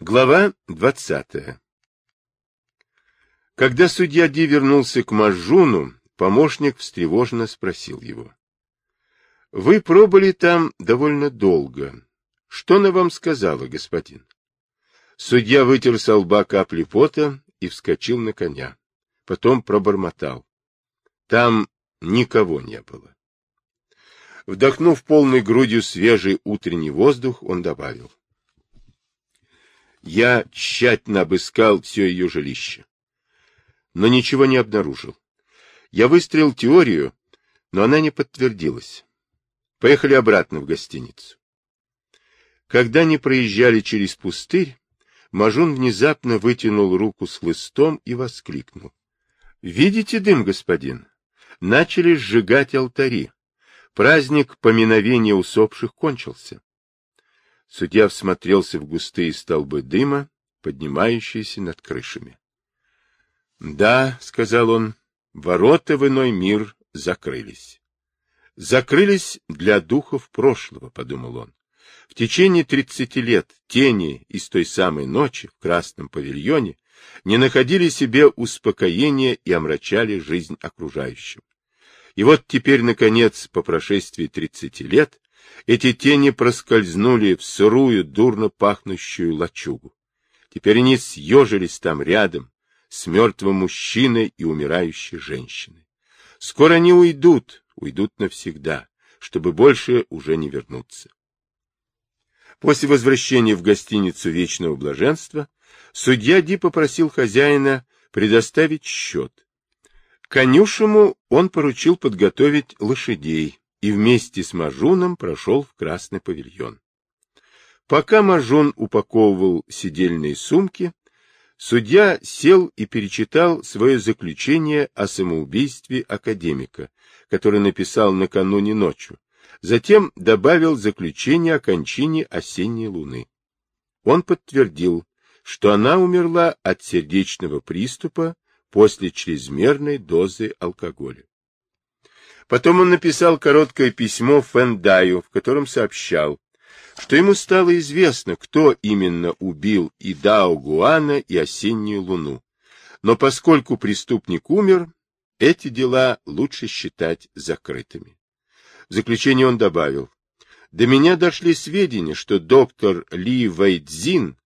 Глава двадцатая Когда судья Ди вернулся к Мажуну, помощник встревоженно спросил его. — Вы пробыли там довольно долго. Что она вам сказала, господин? Судья вытер со лба капли пота и вскочил на коня. Потом пробормотал. Там никого не было. Вдохнув полной грудью свежий утренний воздух, он добавил. Я тщательно обыскал все ее жилище, но ничего не обнаружил. Я выстроил теорию, но она не подтвердилась. Поехали обратно в гостиницу. Когда они проезжали через пустырь, Мажун внезапно вытянул руку с хлыстом и воскликнул. — Видите дым, господин? Начали сжигать алтари. Праздник поминовения усопших кончился. Судья всмотрелся в густые столбы дыма, поднимающиеся над крышами. — Да, — сказал он, — ворота в иной мир закрылись. Закрылись для духов прошлого, — подумал он. В течение тридцати лет тени из той самой ночи в красном павильоне не находили себе успокоения и омрачали жизнь окружающим. И вот теперь, наконец, по прошествии тридцати лет, эти тени проскользнули в сырую, дурно пахнущую лачугу. Теперь они съежились там рядом с мертвым мужчиной и умирающей женщиной. Скоро они уйдут, уйдут навсегда, чтобы больше уже не вернуться. После возвращения в гостиницу Вечного Блаженства судья Ди попросил хозяина предоставить счет. Конюшему он поручил подготовить лошадей, и вместе с Мажуном прошел в красный павильон. Пока Мажун упаковывал сидельные сумки, судья сел и перечитал свое заключение о самоубийстве академика, который написал накануне ночью. Затем добавил заключение о кончине осенней луны. Он подтвердил, что она умерла от сердечного приступа после чрезмерной дозы алкоголя. Потом он написал короткое письмо Фендаю, в котором сообщал, что ему стало известно, кто именно убил и Дао Гуана, и осеннюю луну. Но поскольку преступник умер, эти дела лучше считать закрытыми. В заключение он добавил, до меня дошли сведения, что доктор Ли Вэйдзин,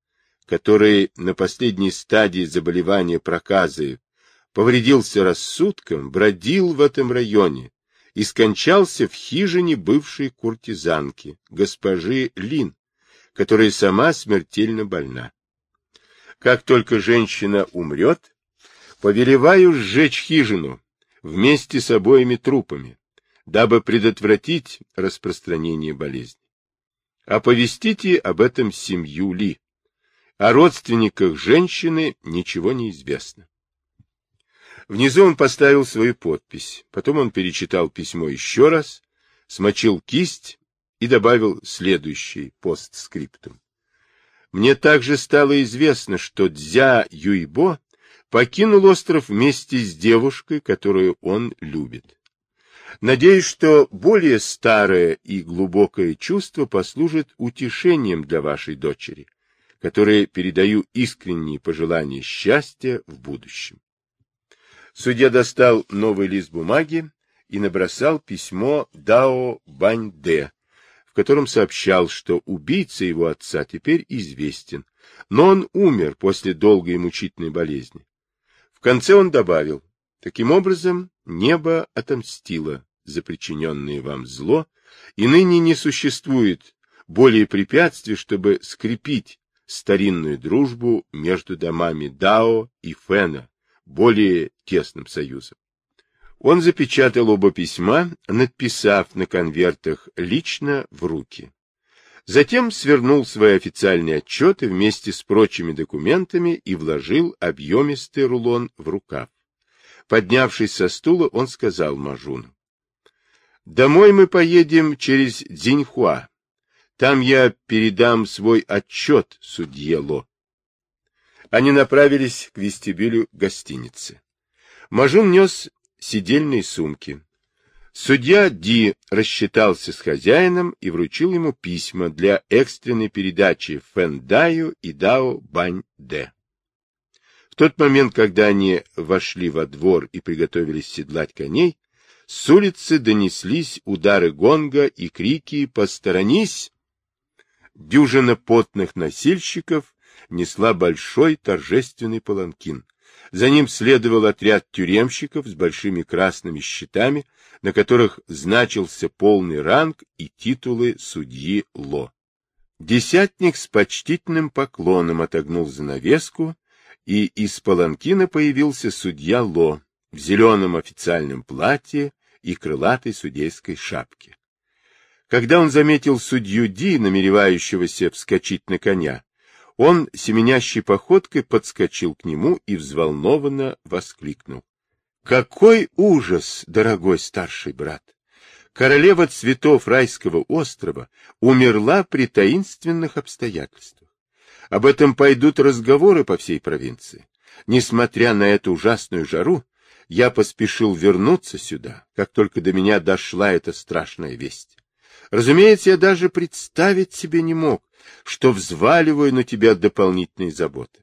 который на последней стадии заболевания проказы повредился рассудком, бродил в этом районе и скончался в хижине бывшей куртизанки, госпожи Лин, которая сама смертельно больна. Как только женщина умрет, повелеваю сжечь хижину вместе с обоими трупами, дабы предотвратить распространение болезни. Оповестите об этом семью Ли. О родственниках женщины ничего не известно. Внизу он поставил свою подпись. Потом он перечитал письмо еще раз, смочил кисть и добавил следующий постскриптум. Мне также стало известно, что Дзя Юйбо покинул остров вместе с девушкой, которую он любит. Надеюсь, что более старое и глубокое чувство послужит утешением для вашей дочери, которой передаю искренние пожелания счастья в будущем. Судья достал новый лист бумаги и набросал письмо Дао Баньде, в котором сообщал, что убийца его отца теперь известен, но он умер после долгой и мучительной болезни. В конце он добавил, таким образом небо отомстило за причиненное вам зло, и ныне не существует более препятствий, чтобы скрепить старинную дружбу между домами Дао и Фэна, более тесным союзом. Он запечатал оба письма, надписав на конвертах лично в руки. Затем свернул свои официальные отчеты вместе с прочими документами и вложил объемистый рулон в рукав. Поднявшись со стула, он сказал Мажуну. «Домой мы поедем через Дзиньхуа. Там я передам свой отчет судье Ло». Они направились к вестибюлю гостиницы. Мажун нес сидельные сумки. Судья Ди рассчитался с хозяином и вручил ему письма для экстренной передачи Фэндаю и Дао Бань-Де. В тот момент, когда они вошли во двор и приготовились седлать коней, с улицы донеслись удары гонга и крики «Посторонись!». Дюжина потных носильщиков несла большой торжественный паланкин. За ним следовал отряд тюремщиков с большими красными щитами, на которых значился полный ранг и титулы судьи Ло. Десятник с почтительным поклоном отогнул занавеску, и из паланкина появился судья Ло в зеленом официальном платье и крылатой судейской шапке. Когда он заметил судью Ди, намеревающегося вскочить на коня, он, семенящей походкой, подскочил к нему и взволнованно воскликнул. — Какой ужас, дорогой старший брат! Королева цветов райского острова умерла при таинственных обстоятельствах. Об этом пойдут разговоры по всей провинции. Несмотря на эту ужасную жару, я поспешил вернуться сюда, как только до меня дошла эта страшная весть. Разумеется, я даже представить себе не мог, что взваливаю на тебя дополнительные заботы.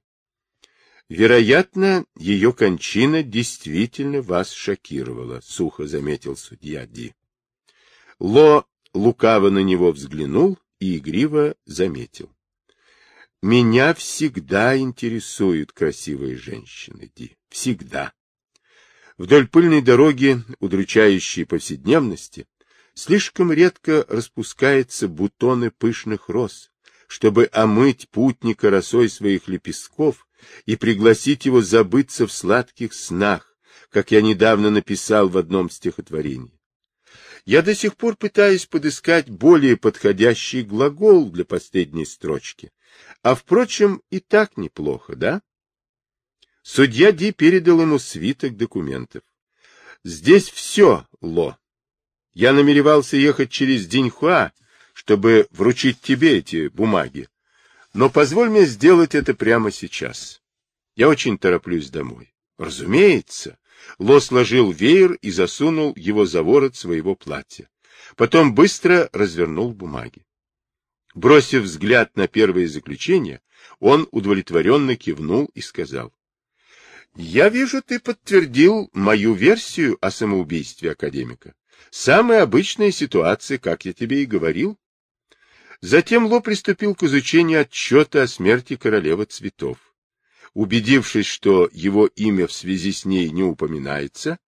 Вероятно, ее кончина действительно вас шокировала, сухо заметил судья Ди. Ло лукаво на него взглянул и игриво заметил. Меня всегда интересуют красивые женщины, Ди. Всегда. Вдоль пыльной дороги, удручающей повседневности, слишком редко распускаются бутоны пышных роз, чтобы омыть путника росой своих лепестков и пригласить его забыться в сладких снах, как я недавно написал в одном стихотворении. Я до сих пор пытаюсь подыскать более подходящий глагол для последней строчки. А, впрочем, и так неплохо, да? Судья Ди передал ему свиток документов. Здесь все, Ло. Я намеревался ехать через Диньхуа, чтобы вручить тебе эти бумаги. Но позволь мне сделать это прямо сейчас. Я очень тороплюсь домой. Разумеется. Ло сложил веер и засунул его за ворот своего платья. Потом быстро развернул бумаги. Бросив взгляд на первое заключение, он удовлетворенно кивнул и сказал. — Я вижу, ты подтвердил мою версию о самоубийстве академика. Самая обычная ситуация, как я тебе и говорил. Затем Ло приступил к изучению отчета о смерти королевы цветов. Убедившись, что его имя в связи с ней не упоминается,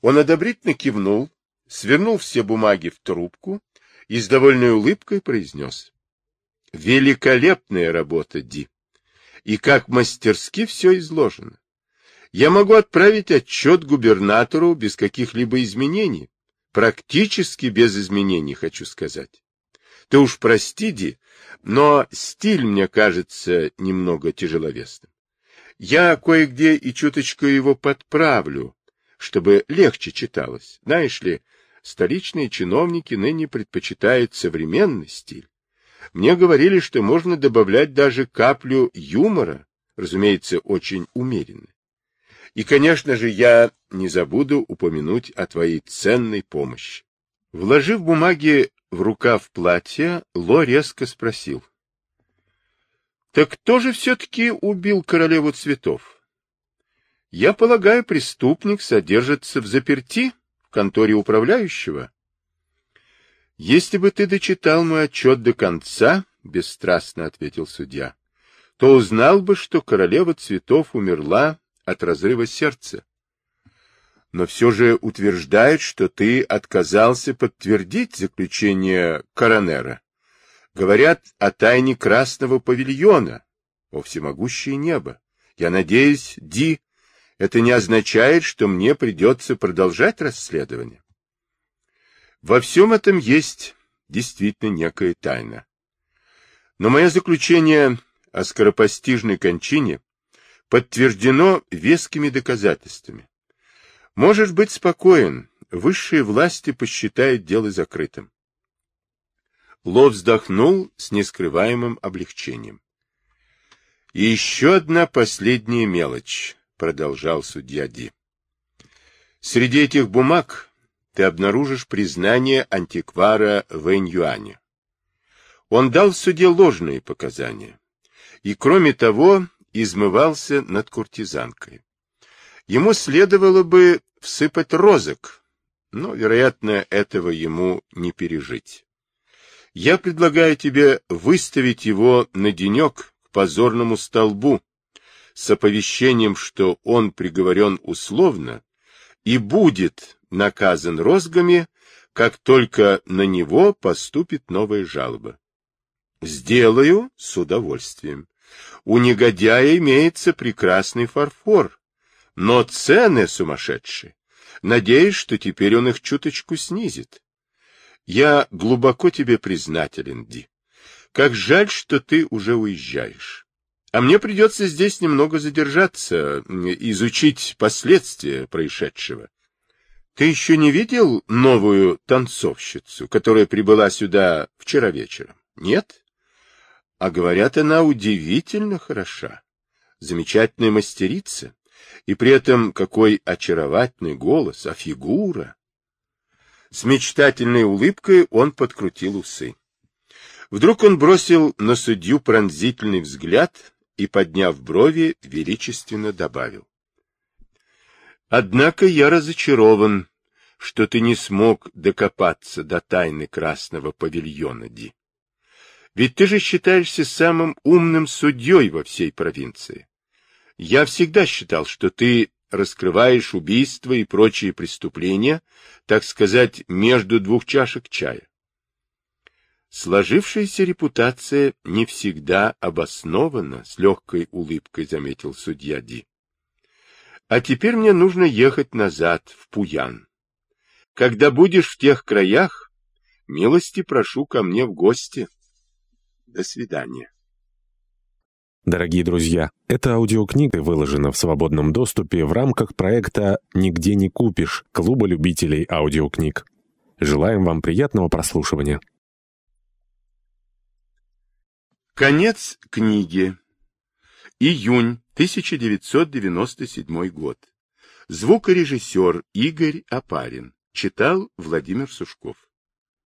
он одобрительно кивнул, свернул все бумаги в трубку и с довольной улыбкой произнес. Великолепная работа, Ди. И как мастерски все изложено. Я могу отправить отчет губернатору без каких-либо изменений. Практически без изменений, хочу сказать. Ты уж прости, Ди, но стиль мне кажется немного тяжеловесным. Я кое-где и чуточку его подправлю, чтобы легче читалось. Знаешь ли, столичные чиновники ныне предпочитают современный стиль. Мне говорили, что можно добавлять даже каплю юмора, разумеется, очень умеренно. И, конечно же, я не забуду упомянуть о твоей ценной помощи. Вложив бумаги в рукав платья, Ло резко спросил. — Так кто же все-таки убил королеву цветов? — Я полагаю, преступник содержится в заперти в конторе управляющего. — Если бы ты дочитал мой отчет до конца, — бесстрастно ответил судья, — то узнал бы, что королева цветов умерла от разрыва сердца но все же утверждает, что ты отказался подтвердить заключение коронера. Говорят о тайне Красного павильона, о всемогущее небо. Я надеюсь, Ди, это не означает, что мне придется продолжать расследование. Во всем этом есть действительно некая тайна. Но мое заключение о скоропостижной кончине подтверждено вескими доказательствами. Можешь быть спокоен, высшие власти посчитают дело закрытым. Ло вздохнул с нескрываемым облегчением. Еще одна последняя мелочь, продолжал судья Ди. Среди этих бумаг ты обнаружишь признание антиквара Вэнь Юаня. Он дал в суде ложные показания. И, кроме того, измывался над куртизанкой. Ему следовало бы всыпать розок, но, вероятно, этого ему не пережить. Я предлагаю тебе выставить его на денек к позорному столбу с оповещением, что он приговорен условно и будет наказан розгами, как только на него поступит новая жалоба. Сделаю с удовольствием. У негодяя имеется прекрасный фарфор, но цены сумасшедшие. Надеюсь, что теперь он их чуточку снизит. Я глубоко тебе признателен, Ди. Как жаль, что ты уже уезжаешь. А мне придется здесь немного задержаться, изучить последствия происшедшего. Ты еще не видел новую танцовщицу, которая прибыла сюда вчера вечером? Нет? А говорят, она удивительно хороша. Замечательная мастерица. И при этом какой очаровательный голос, а фигура. С мечтательной улыбкой он подкрутил усы. Вдруг он бросил на судью пронзительный взгляд и, подняв брови, величественно добавил. Однако я разочарован, что ты не смог докопаться до тайны Красного павильона, Ди. Ведь ты же считаешься самым умным судьей во всей провинции. Я всегда считал, что ты раскрываешь убийства и прочие преступления, так сказать, между двух чашек чая. Сложившаяся репутация не всегда обоснована, с легкой улыбкой заметил судья Ди. А теперь мне нужно ехать назад, в Пуян. Когда будешь в тех краях, милости прошу ко мне в гости. До свидания. Дорогие друзья, эта аудиокнига выложена в свободном доступе в рамках проекта «Нигде не купишь» Клуба любителей аудиокниг. Желаем вам приятного прослушивания. Конец книги. Июнь 1997 год. Звукорежиссер Игорь Апарин. Читал Владимир Сушков.